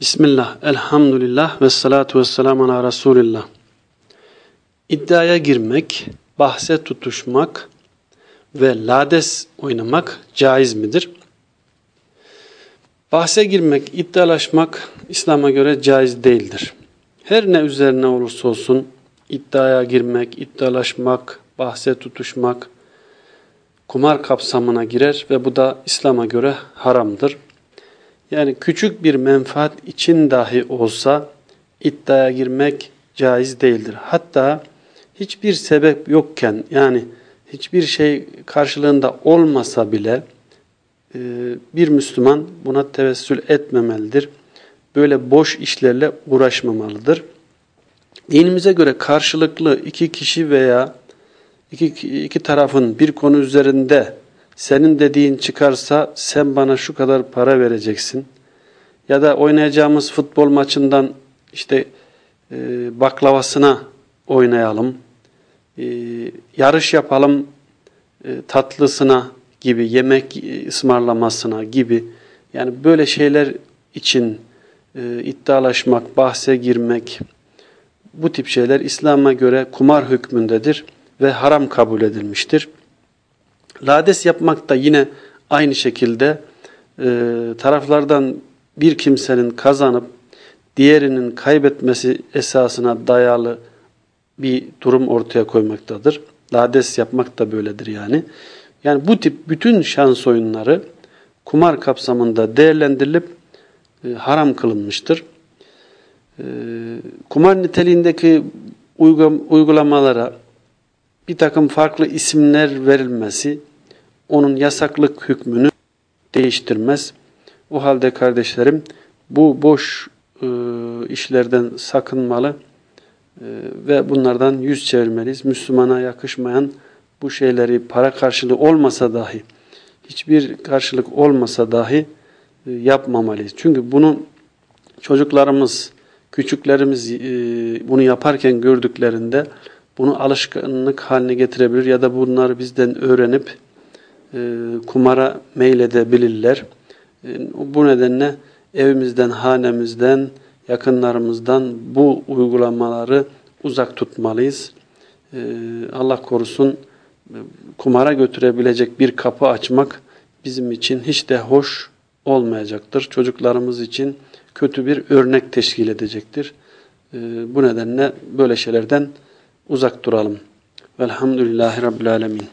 Bismillah, elhamdülillah ve salatu ve selamu ala Resulillah. İddiaya girmek, bahse tutuşmak ve lades oynamak caiz midir? Bahse girmek, iddialaşmak İslam'a göre caiz değildir. Her ne üzerine olursa olsun iddiaya girmek, iddialaşmak, bahse tutuşmak kumar kapsamına girer ve bu da İslam'a göre haramdır. Yani küçük bir menfaat için dahi olsa iddiaya girmek caiz değildir. Hatta hiçbir sebep yokken yani hiçbir şey karşılığında olmasa bile e, bir Müslüman buna tevessül etmemelidir. Böyle boş işlerle uğraşmamalıdır. Dinimize göre karşılıklı iki kişi veya iki, iki tarafın bir konu üzerinde senin dediğin çıkarsa sen bana şu kadar para vereceksin. Ya da oynayacağımız futbol maçından işte e, baklavasına oynayalım. E, yarış yapalım e, tatlısına gibi, yemek ısmarlamasına gibi. Yani böyle şeyler için e, iddialaşmak, bahse girmek, bu tip şeyler İslam'a göre kumar hükmündedir ve haram kabul edilmiştir. Lades yapmak da yine aynı şekilde e, taraflardan bir kimsenin kazanıp diğerinin kaybetmesi esasına dayalı bir durum ortaya koymaktadır. Lades yapmak da böyledir yani. Yani bu tip bütün şans oyunları kumar kapsamında değerlendirilip e, haram kılınmıştır. E, kumar niteliğindeki uygulamalara bir takım farklı isimler verilmesi onun yasaklık hükmünü değiştirmez. O halde kardeşlerim bu boş e, işlerden sakınmalı e, ve bunlardan yüz çevirmeliyiz. Müslümana yakışmayan bu şeyleri para karşılığı olmasa dahi, hiçbir karşılık olmasa dahi e, yapmamalıyız. Çünkü bunu çocuklarımız, küçüklerimiz e, bunu yaparken gördüklerinde bunu alışkanlık haline getirebilir ya da bunları bizden öğrenip e, kumara meyledebilirler. E, bu nedenle evimizden, hanemizden, yakınlarımızdan bu uygulamaları uzak tutmalıyız. E, Allah korusun kumara götürebilecek bir kapı açmak bizim için hiç de hoş olmayacaktır. Çocuklarımız için kötü bir örnek teşkil edecektir. Bu nedenle böyle şeylerden uzak duralım. Velhamdülillahi Rabbil Alemin.